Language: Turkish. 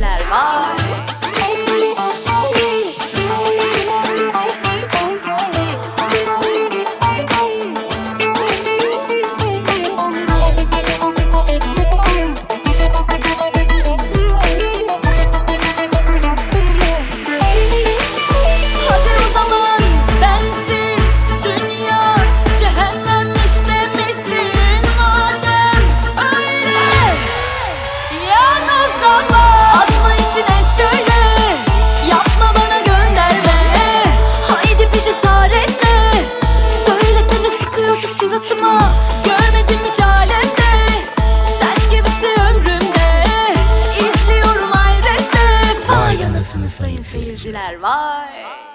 türküler var. Harikasınız sayın seyirciler. Vay.